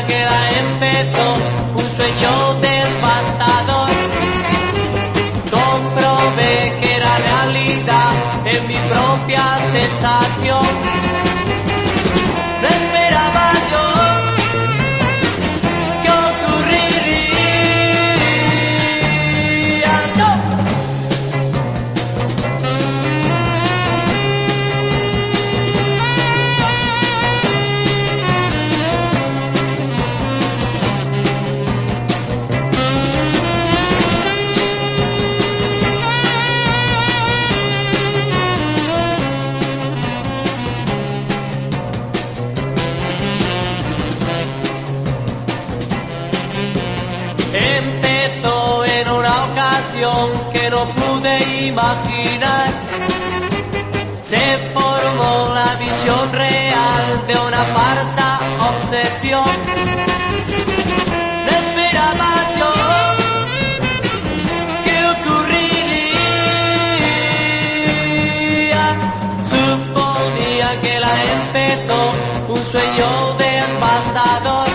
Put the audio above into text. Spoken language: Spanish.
empezó un sueño devastador. Comprobé que era realidad en mi propia sensación. Que no pude imaginar. Se formó la visión real de una farsa obsesión. No esperaba yo que ocurriría. Suponía que la empezó un sueño devastador.